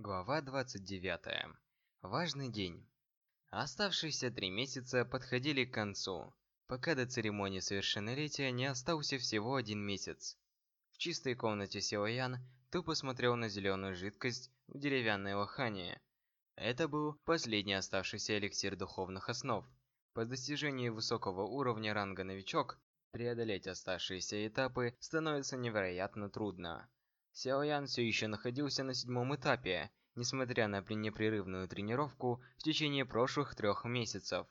Глава 29. Важный день. Оставшиеся три месяца подходили к концу, пока до церемонии совершеннолетия не остался всего один месяц. В чистой комнате Силаян тупо смотрел на зеленую жидкость в деревянной лохане. Это был последний оставшийся эликсир духовных основ. По достижении высокого уровня ранга новичок, преодолеть оставшиеся этапы становится невероятно трудно. Сяо Ян все еще находился на седьмом этапе, несмотря на непрерывную тренировку в течение прошлых трех месяцев.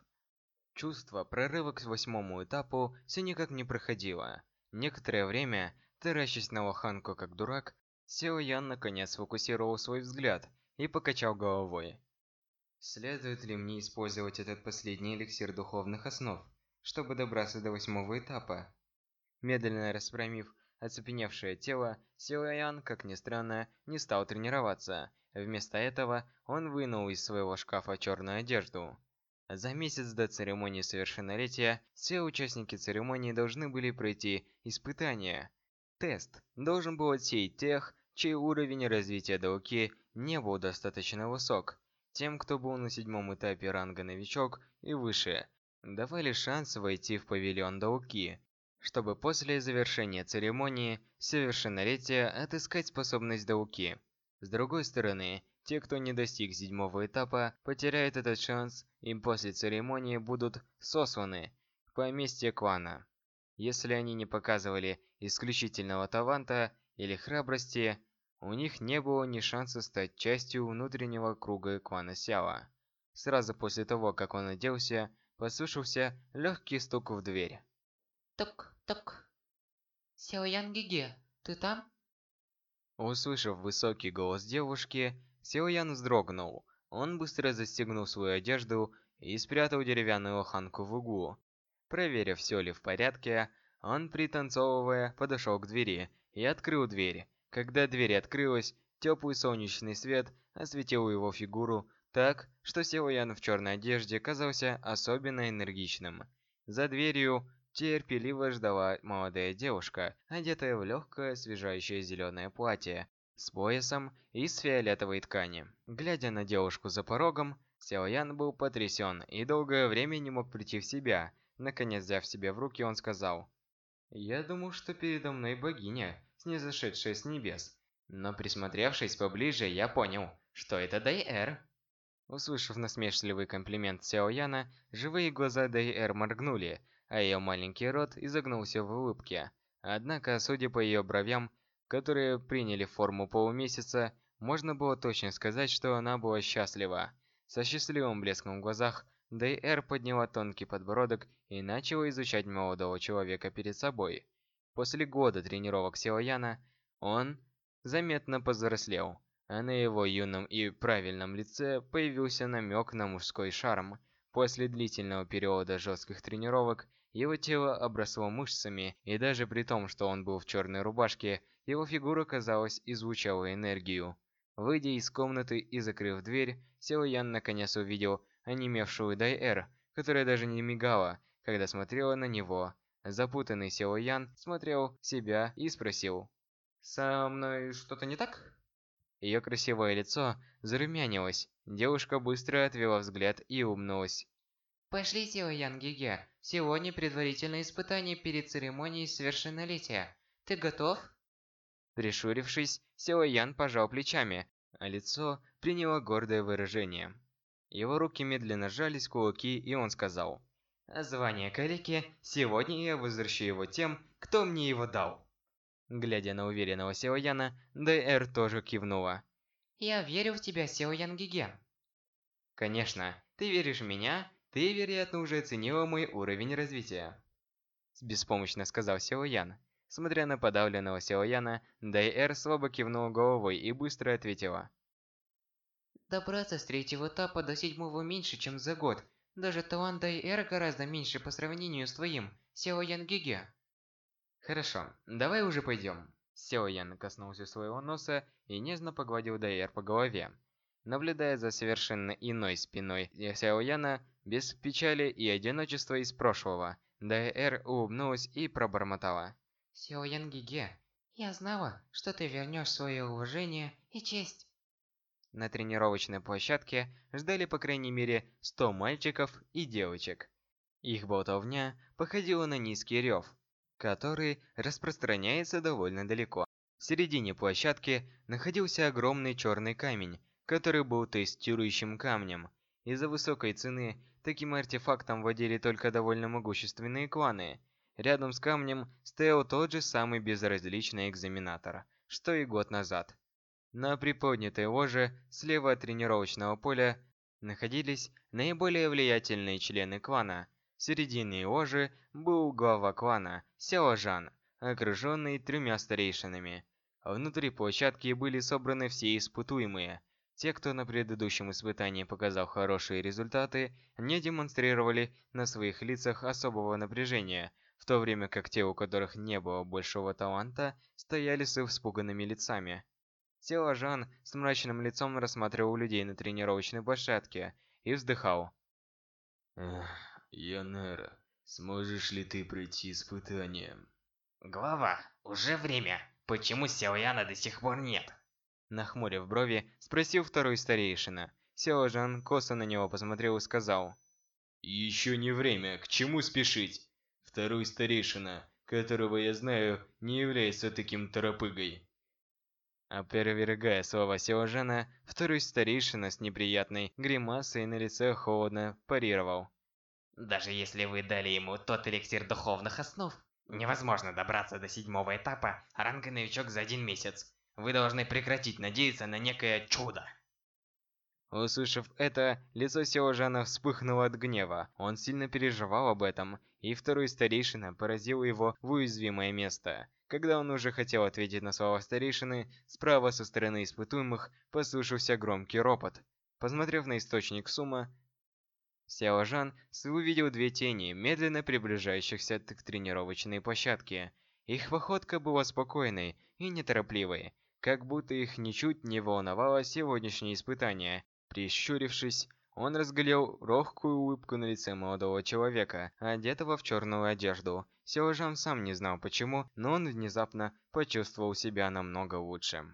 Чувство прорыва к восьмому этапу все никак не проходило. Некоторое время, таращась на лоханку как дурак, Сяо Ян наконец сфокусировал свой взгляд и покачал головой. Следует ли мне использовать этот последний эликсир духовных основ, чтобы добраться до восьмого этапа? Медленно расправив оцепеневшее тело, Силаян, как ни странно, не стал тренироваться. Вместо этого он вынул из своего шкафа черную одежду. За месяц до церемонии совершеннолетия все участники церемонии должны были пройти испытание. Тест должен был отсеять тех, чей уровень развития Дауки не был достаточно высок. Тем, кто был на седьмом этапе ранга новичок и выше, давали шанс войти в павильон Дауки чтобы после завершения церемонии совершеннолетия отыскать способность Дауки. С другой стороны, те, кто не достиг седьмого этапа, потеряют этот шанс и после церемонии будут сосланы в поместье клана. Если они не показывали исключительного таланта или храбрости, у них не было ни шанса стать частью внутреннего круга клана Сяо. Сразу после того, как он оделся, послышался легкий стук в дверь. Ток-ток. Сяоян Гиге, ты там? Услышав высокий голос девушки, Сяоян вздрогнул. Он быстро застегнул свою одежду и спрятал деревянную лоханку в углу. Проверив, все ли в порядке, он, пританцовывая, подошел к двери и открыл дверь. Когда дверь открылась, теплый солнечный свет осветил его фигуру так, что Силуян в черной одежде казался особенно энергичным. За дверью терпеливо ждала молодая девушка, одетая в легкое освежающее зеленое платье с поясом из фиолетовой ткани. Глядя на девушку за порогом, Сяо Ян был потрясен и долгое время не мог прийти в себя. Наконец, взяв себя в руки, он сказал, «Я думал, что передо мной богиня, снизошедшая с небес. Но присмотревшись поближе, я понял, что это Дайэр». Услышав насмешливый комплимент Сяо Яна, живые глаза Дайэр моргнули, а ее маленький рот изогнулся в улыбке. Однако, судя по ее бровям, которые приняли форму полумесяца, можно было точно сказать, что она была счастлива. Со счастливым блеском в глазах, Дэйэр подняла тонкий подбородок и начала изучать молодого человека перед собой. После года тренировок Силаяна, он заметно повзрослел, а на его юном и правильном лице появился намек на мужской шарм. После длительного периода жестких тренировок, его тело обросло мышцами, и даже при том, что он был в черной рубашке, его фигура, казалось, излучала энергию. Выйдя из комнаты и закрыв дверь, Сео Ян наконец увидел онемевшую Дай-Эр, которая даже не мигала, когда смотрела на него. Запутанный Сео Ян смотрел себя и спросил, «Со мной что-то не так?» Ее красивое лицо зарумянилось. Девушка быстро отвела взгляд и умнулась. Пошли, Сио Ян Гиге. Сегодня предварительное испытание перед церемонией совершеннолетия. Ты готов? Прищурившись, Сио Ян пожал плечами, а лицо приняло гордое выражение. Его руки медленно сжались кулаки, и он сказал. «Звание калики, сегодня я возвращу его тем, кто мне его дал». Глядя на уверенного Сио Яна, Дэр тоже кивнула. «Я верю в тебя, Сио Ян Гиге». «Конечно, ты веришь в меня, ты, вероятно, уже оценила мой уровень развития. Беспомощно сказал Сео Ян. Смотря на подавленного Сео Яна, Дайэр слабо кивнула головой и быстро ответила. Добраться с третьего этапа до седьмого меньше, чем за год. Даже талант Дайэр гораздо меньше по сравнению с твоим, Сео Ян Гиге. Хорошо, давай уже пойдем. Сео Ян коснулся своего носа и нежно погладил Дайэр по голове. Наблюдая за совершенно иной спиной Сяо Яна, без печали и одиночества из прошлого, Дайэр улыбнулась и пробормотала. Сяо Ян Гиге, я знала, что ты вернешь свое уважение и честь. На тренировочной площадке ждали по крайней мере 100 мальчиков и девочек. Их болтовня походила на низкий рев, который распространяется довольно далеко. В середине площадки находился огромный черный камень, который был тестирующим камнем. Из-за высокой цены таким артефактом владели только довольно могущественные кланы. Рядом с камнем стоял тот же самый безразличный экзаменатор, что и год назад. На приподнятой ложе слева от тренировочного поля находились наиболее влиятельные члены клана. В середине ложи был глава клана Сяо Жан, окруженный тремя старейшинами. Внутри площадки были собраны все испытуемые. Те, кто на предыдущем испытании показал хорошие результаты, не демонстрировали на своих лицах особого напряжения, в то время как те, у которых не было большого таланта, стояли с испуганными лицами. Села Жан с мрачным лицом рассматривал людей на тренировочной площадке и вздыхал. Эх, Янера, сможешь ли ты пройти испытание? Глава, уже время. Почему Сяояна до сих пор нет? Нахмурив брови, спросил второй старейшина. Сяо Жан косо на него посмотрел и сказал. Еще не время, к чему спешить? Второй старейшина, которого я знаю, не является таким торопыгой. Опровергая слова Сяо Жана, второй старейшина с неприятной гримасой на лице холодно парировал. Даже если вы дали ему тот эликсир духовных основ, невозможно добраться до седьмого этапа ранга новичок за один месяц. Вы должны прекратить надеяться на некое чудо. Услышав это, лицо Сеожана вспыхнуло от гнева. Он сильно переживал об этом, и второй старейшина поразил его в уязвимое место. Когда он уже хотел ответить на слова старейшины, справа со стороны испытуемых послышался громкий ропот. Посмотрев на источник сумма, Сяо Жан увидел две тени, медленно приближающихся к тренировочной площадке. Их походка была спокойной и неторопливой, как будто их ничуть не волновало сегодняшнее испытание. Прищурившись, он разглядел легкую улыбку на лице молодого человека, одетого в черную одежду. Сяо Жан сам не знал почему, но он внезапно почувствовал себя намного лучше.